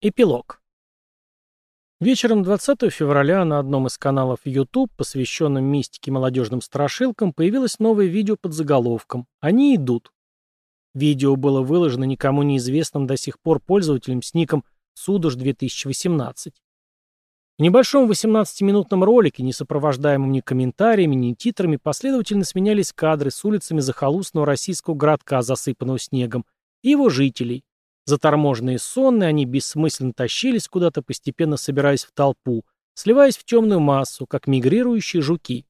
Эпилог. Вечером 20 февраля на одном из каналов YouTube, посвященном мистике молодежным страшилкам, появилось новое видео под заголовком «Они идут». Видео было выложено никому неизвестным до сих пор пользователем с ником «Судож2018». В небольшом 18-минутном ролике, не сопровождаемом ни комментариями, ни титрами, последовательно сменялись кадры с улицами захолустного российского городка, засыпанного снегом, и его жителей, Заторможенные и сонные, они бессмысленно тащились куда-то, постепенно собираясь в толпу, сливаясь в темную массу, как мигрирующие жуки.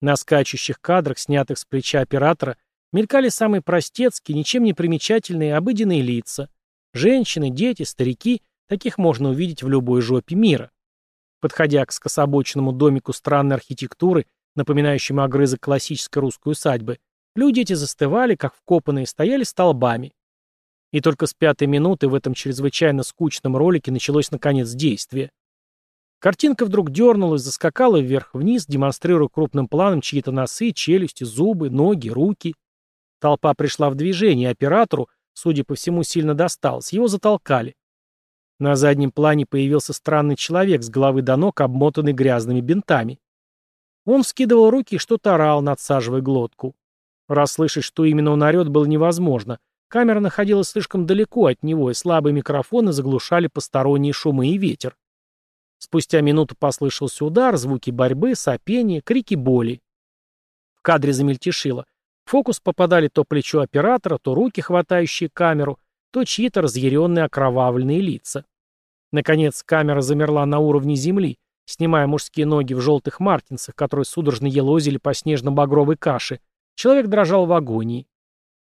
На скачущих кадрах, снятых с плеча оператора, мелькали самые простецкие, ничем не примечательные, обыденные лица. Женщины, дети, старики, таких можно увидеть в любой жопе мира. Подходя к скособоченному домику странной архитектуры, напоминающему огрызок классической русской усадьбы, люди эти застывали, как вкопанные, стояли столбами. И только с пятой минуты в этом чрезвычайно скучном ролике началось наконец действие. Картинка вдруг дернулась, заскакала вверх-вниз, демонстрируя крупным планом чьи-то носы, челюсти, зубы, ноги, руки. Толпа пришла в движение, оператору, судя по всему, сильно досталось, его затолкали. На заднем плане появился странный человек с головы до ног, обмотанный грязными бинтами. Он вскидывал руки и что-то орал, надсаживая глотку. Расслышать, что именно он орет, было невозможно — Камера находилась слишком далеко от него, и слабые микрофоны заглушали посторонние шумы и ветер. Спустя минуту послышался удар, звуки борьбы, сопения, крики боли. В кадре замельтешило. В фокус попадали то плечо оператора, то руки, хватающие камеру, то чьи-то разъяренные окровавленные лица. Наконец, камера замерла на уровне земли, снимая мужские ноги в желтых мартинсах, которые судорожно елозили по снежно-багровой каше. Человек дрожал в агонии.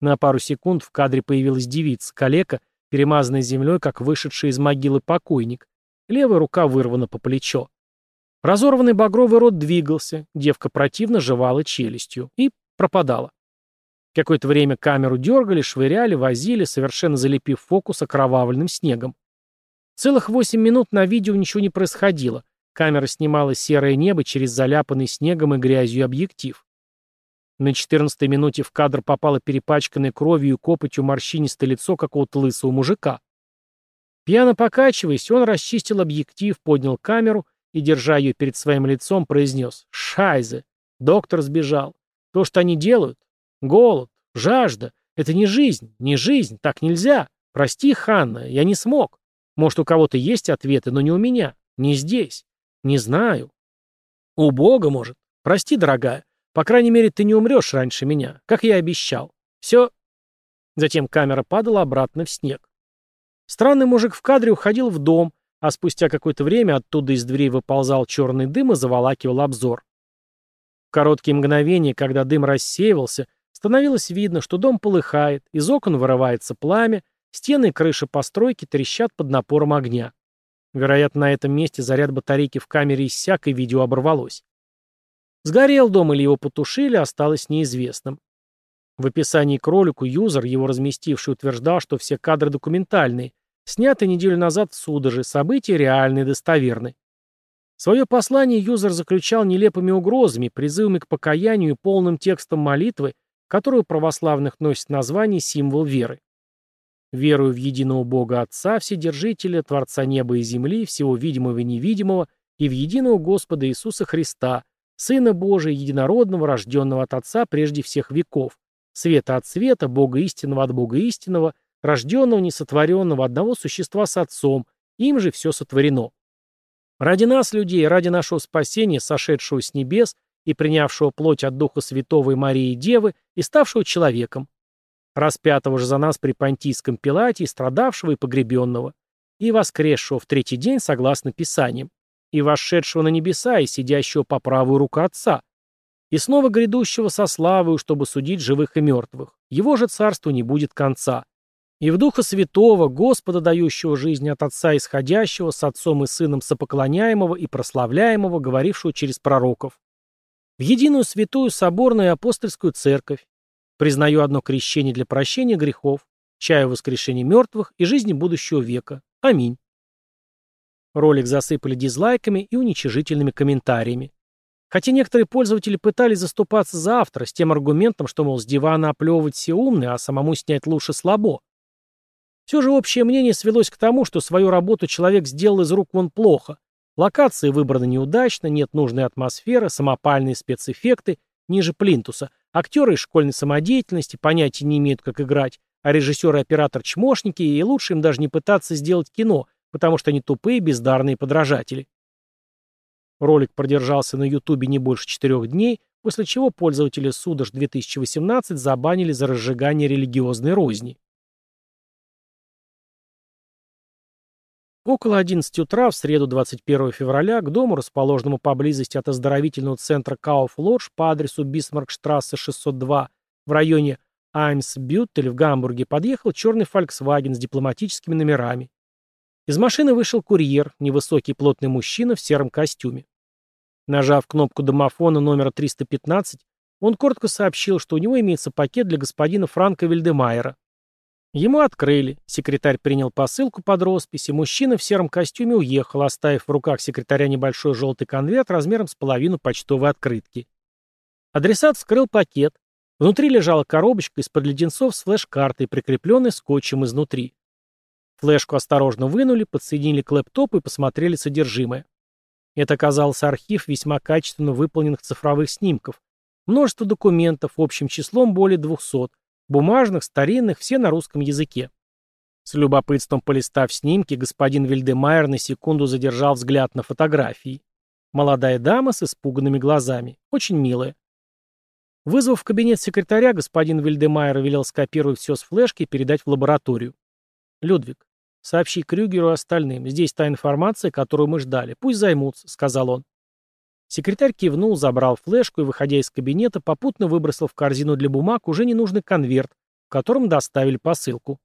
На пару секунд в кадре появилась девица, калека, перемазанная землей, как вышедший из могилы покойник. Левая рука вырвана по плечо. Разорванный багровый рот двигался, девка противно жевала челюстью и пропадала. Какое-то время камеру дергали, швыряли, возили, совершенно залепив фокус окровавленным снегом. Целых восемь минут на видео ничего не происходило. Камера снимала серое небо через заляпанный снегом и грязью объектив. На четырнадцатой минуте в кадр попало перепачканное кровью и копотью морщинистое лицо какого-то лысого мужика. Пьяно покачиваясь, он расчистил объектив, поднял камеру и, держа ее перед своим лицом, произнес «Шайзе!» Доктор сбежал. То, что они делают, голод, жажда, это не жизнь, не жизнь, так нельзя. Прости, Ханна, я не смог. Может, у кого-то есть ответы, но не у меня, не здесь, не знаю. У Бога, может. Прости, дорогая, по крайней мере, ты не умрешь раньше меня, как я и обещал. Все. Затем камера падала обратно в снег. Странный мужик в кадре уходил в дом, а спустя какое-то время оттуда из дверей выползал черный дым и заволакивал обзор. В короткие мгновения, когда дым рассеивался, становилось видно, что дом полыхает, из окон вырывается пламя, стены и крыша постройки трещат под напором огня. Вероятно, на этом месте заряд батарейки в камере иссяк и видео оборвалось. Сгорел дом или его потушили, осталось неизвестным. В описании к ролику юзер, его разместивший, утверждал, что все кадры документальные, сняты неделю назад в Судоже, события реальные достоверны. Свое послание юзер заключал нелепыми угрозами, призывами к покаянию и полным текстом молитвы, которую православных носит название «символ веры». «Верую в единого Бога Отца, Вседержителя, Творца неба и земли, всего видимого и невидимого, и в единого Господа Иисуса Христа, Сына Божия, единородного, рожденного от Отца прежде всех веков, света от света, Бога истинного от Бога истинного, рожденного, несотворенного, одного существа с Отцом, им же все сотворено. Ради нас, людей, ради нашего спасения, сошедшего с небес и принявшего плоть от Духа Святого и Марии Девы и ставшего человеком, распятого же за нас при Понтийском Пилате и страдавшего и погребенного, и воскресшего в третий день согласно Писаниям и вошедшего на небеса, и сидящего по правую руку Отца, и снова грядущего со славою, чтобы судить живых и мертвых. Его же царству не будет конца. И в Духа Святого, Господа, дающего жизнь от Отца исходящего, с Отцом и Сыном сопоклоняемого и прославляемого, говорившего через пророков. В единую святую соборную и апостольскую церковь. Признаю одно крещение для прощения грехов, чаю воскрешения мертвых и жизни будущего века. Аминь. Ролик засыпали дизлайками и уничижительными комментариями. Хотя некоторые пользователи пытались заступаться за автора с тем аргументом, что, мол, с дивана оплевывать все умные, а самому снять лучше слабо. Все же общее мнение свелось к тому, что свою работу человек сделал из рук вон плохо. Локации выбраны неудачно, нет нужной атмосферы, самопальные спецэффекты, ниже плинтуса. Актеры из школьной самодеятельности понятия не имеют, как играть, а режиссер и оператор чмошники, и лучше им даже не пытаться сделать кино, потому что они тупые, бездарные подражатели. Ролик продержался на Ютубе не больше четырех дней, после чего пользователи Судож 2018 забанили за разжигание религиозной розни. Около 11 утра в среду 21 февраля к дому, расположенному поблизости от оздоровительного центра Кауф Лодж по адресу Бисмаркштрассе 602 в районе Аймсбюттель в Гамбурге, подъехал черный Volkswagen с дипломатическими номерами. Из машины вышел курьер, невысокий плотный мужчина в сером костюме. Нажав кнопку домофона номера 315, он коротко сообщил, что у него имеется пакет для господина Франка Вильдемайера. Ему открыли, секретарь принял посылку под роспись, и мужчина в сером костюме уехал, оставив в руках секретаря небольшой желтый конверт размером с половину почтовой открытки. Адресат вскрыл пакет. Внутри лежала коробочка из-под леденцов с флеш-картой, прикрепленной скотчем изнутри. Флешку осторожно вынули, подсоединили к лэптопу и посмотрели содержимое. Это оказался архив весьма качественно выполненных цифровых снимков. Множество документов, общим числом более 200, бумажных, старинных, все на русском языке. С любопытством полистав снимки, господин Вильдемайер на секунду задержал взгляд на фотографии. Молодая дама с испуганными глазами, очень милая. Вызвав в кабинет секретаря, господин Вильдемайер велел скопировать все с флешки и передать в лабораторию. «Людвиг, сообщи Крюгеру и остальным. Здесь та информация, которую мы ждали. Пусть займутся», — сказал он. Секретарь кивнул, забрал флешку и, выходя из кабинета, попутно выбросил в корзину для бумаг уже ненужный конверт, в котором доставили посылку.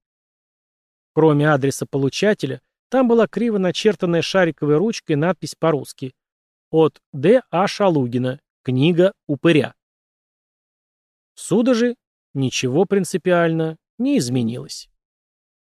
Кроме адреса получателя, там была криво начертанная шариковой ручкой надпись по-русски «От Д. А. Шалугина. Книга упыря». Суда же ничего принципиально не изменилось.